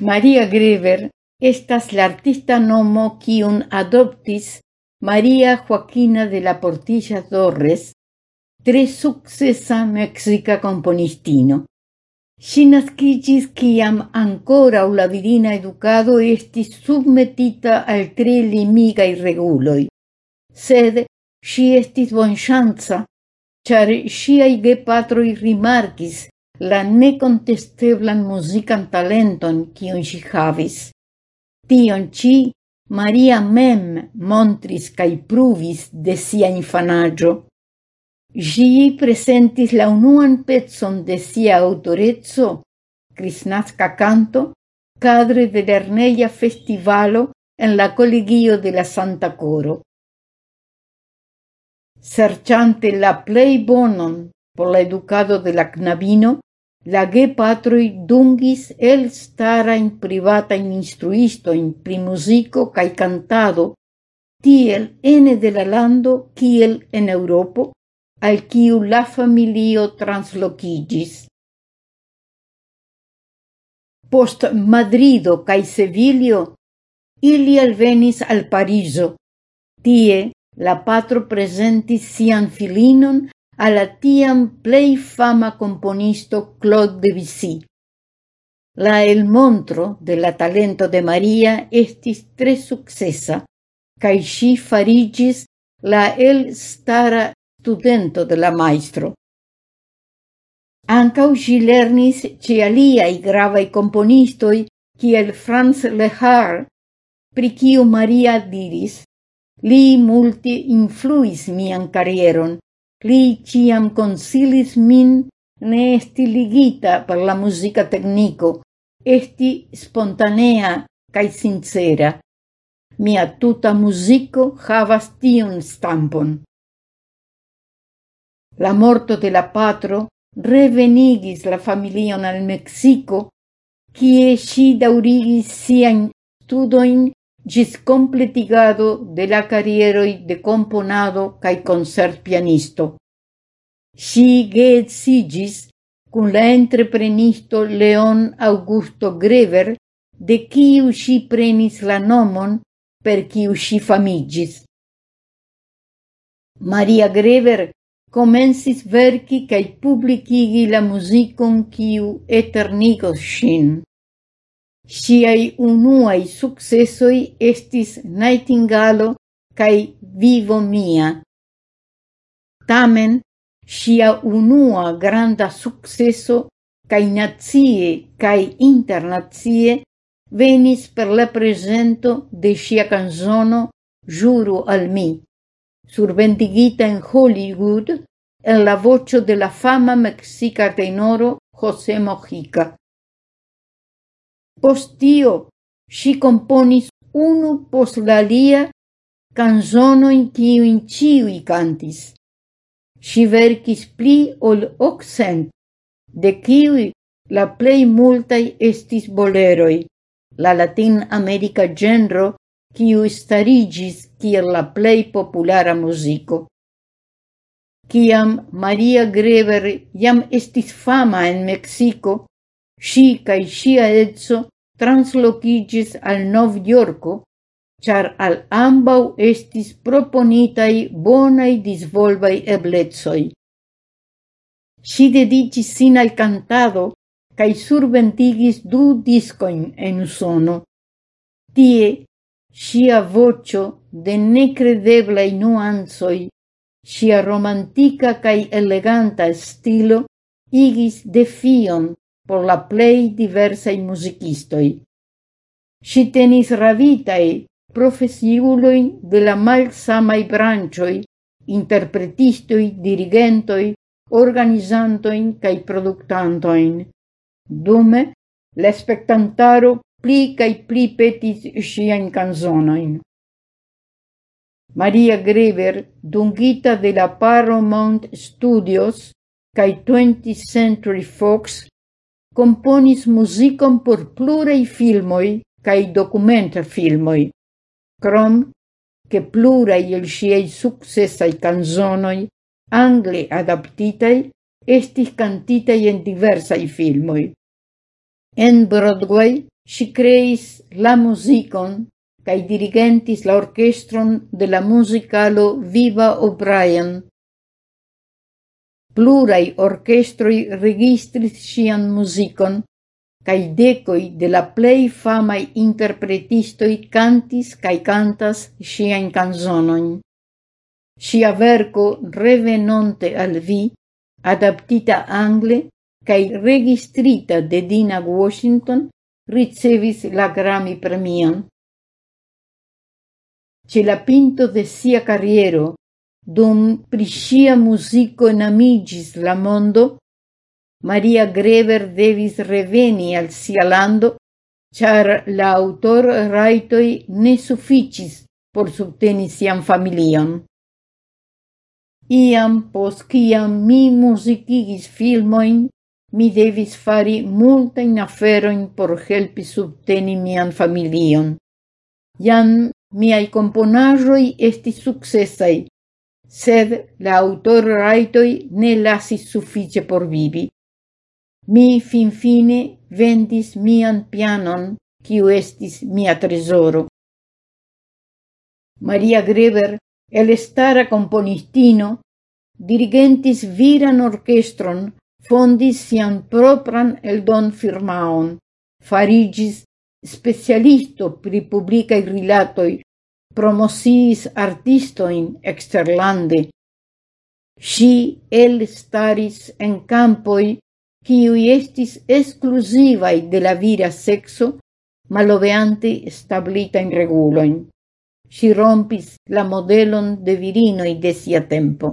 María Greber estas la artista nomo quium adoptis María Joaquina de la Portilla Torres, tre sukcesa mexica componistino. Ŝi naskiĝis kiam ankoraŭ la virina educado estis submetita al tre limigaj reguloj, sed ŝi estis bonŝanca, ĉar ŝiaj gepatroj la necontesteblan musican talenton cion si havis. Tion ci Maria mem montris cae pruvis de sia infanaggio. Gi presentis la unuan pecon de sia autorezzo, Crisnasca canto, cadre de l'Erneia festivalo en la colegio de la Santa Coro. Serciante la plei bonon por la educado de la knabino, la gepatroj dungis el stara in privata in instruisto in pri musico kai cantado tiel ene de la lando kiel en europo al kiu la familio translokiĝis. Post Madrido kai Sevilio, ili alvenis al Parizo. Tie la patro presentis sian filinon alla tiam plei fama componisto Claude Debussy. La el montro de la talento de Maria estis tre successa, cae si farigis la el stara studento de la maestro. Ancau si lernis ce aliai gravai componistoi el Franz Lehar, pri kiu Maria diris, li multi influis mian carieron, Li ciam consilis min ne esti ligita per la musica tecnico, esti spontanea cae sincera. Mia tuta musico havas tion stampon. La morto de la patro revenigis la familion al Mexico, kie si daurigis sian studoin gis completigado de la carieroj de componado cae concert pianisto. Si geet sigis cun la entreprenisto Leon Augusto Grever, de quiu si prenis la nomon per quiu si famigis. Maria Grever comensis verki cae publicigi la musicum quiu eternigos sin. Siai unuai successoi estis Nightingalo cae Vivo Mia. Tamen, sia unua granda successo cae nazie cae internazie venis per la presento de sia canzono Juro al mi, survendigita in Hollywood en la voce de la fama mexica tenoro José Mojica. Post tio, si componis unu post la alia canzonoin kiuin ciui cantis. Si verkis pli ol occent, de ciui la plei multai estis boleroi, la latin-america genro ciu starigis kiel la plei populara musico. Ciam Maria Grever jam estis fama en Mexico, Si cae sia edzo translocigis al Novjorko, char al ambau estis proponitai bonai disvolvai eblezoi. Si dedicis sin al cantado, cae surventigis du discoin en Usono. Tie sia vocio de necredeblai nuansoi, sia romantica cae eleganta stilo igis defion por la plei diversai musicistoi. Si tenis ravitae profesiuloi de la malsamai branchoi, interpretistoi, dirigentoi, organizantoin cae productantoin. Dume, la spectantaro pli cae pli petis sciain canzonoin. Maria Grever, dungita de la Paramount Studios cae 20th Century Fox, componis muzikon por plurei filmoi cae documenta filmoi. Crom, ke plurei el siei successai canzonoi, angle adaptitei, estis cantitei en diversai filmoi. En Broadway si creis la musicon cae dirigentis la orchestron de la musicalo Viva O'Brien plurai orchestroi registris sian musicon, cae decoi de la plei famai interpretistoi cantis cae cantas sian canzonon. Sia verco Revenonte al vi, adaptita angle cae registrita de Dina Washington, ricevis la Grammy-premion. Ce la pinto de sia carriero, Dum pri musico namigis la mondo, Maria Greber devis reveni al sia lando, char la aŭtorrajtoj ne sufficis por subteni sian familion. Iam pos ciam mi musicigis filmoin, mi devis fari multajn aferoin por helpi subteni mian familion. Jam miai componajoi esti successai sed la aŭtorrajtoj ne lasis suffice por vivi. Mi finfine vendis mian pianon, kiu estis mia tresoro. Maria Greber, el estara componistino, dirigentis viran orchestron, fondis sian propran eldon firmaon, farigis specialisto pri publicae rilatoi promosiis artistoin si el staris en campoi quiui estis exclusivai de la vira sexo maloveante stablita in reguloin. Si rompis la modelon de virinoi de sia tempo.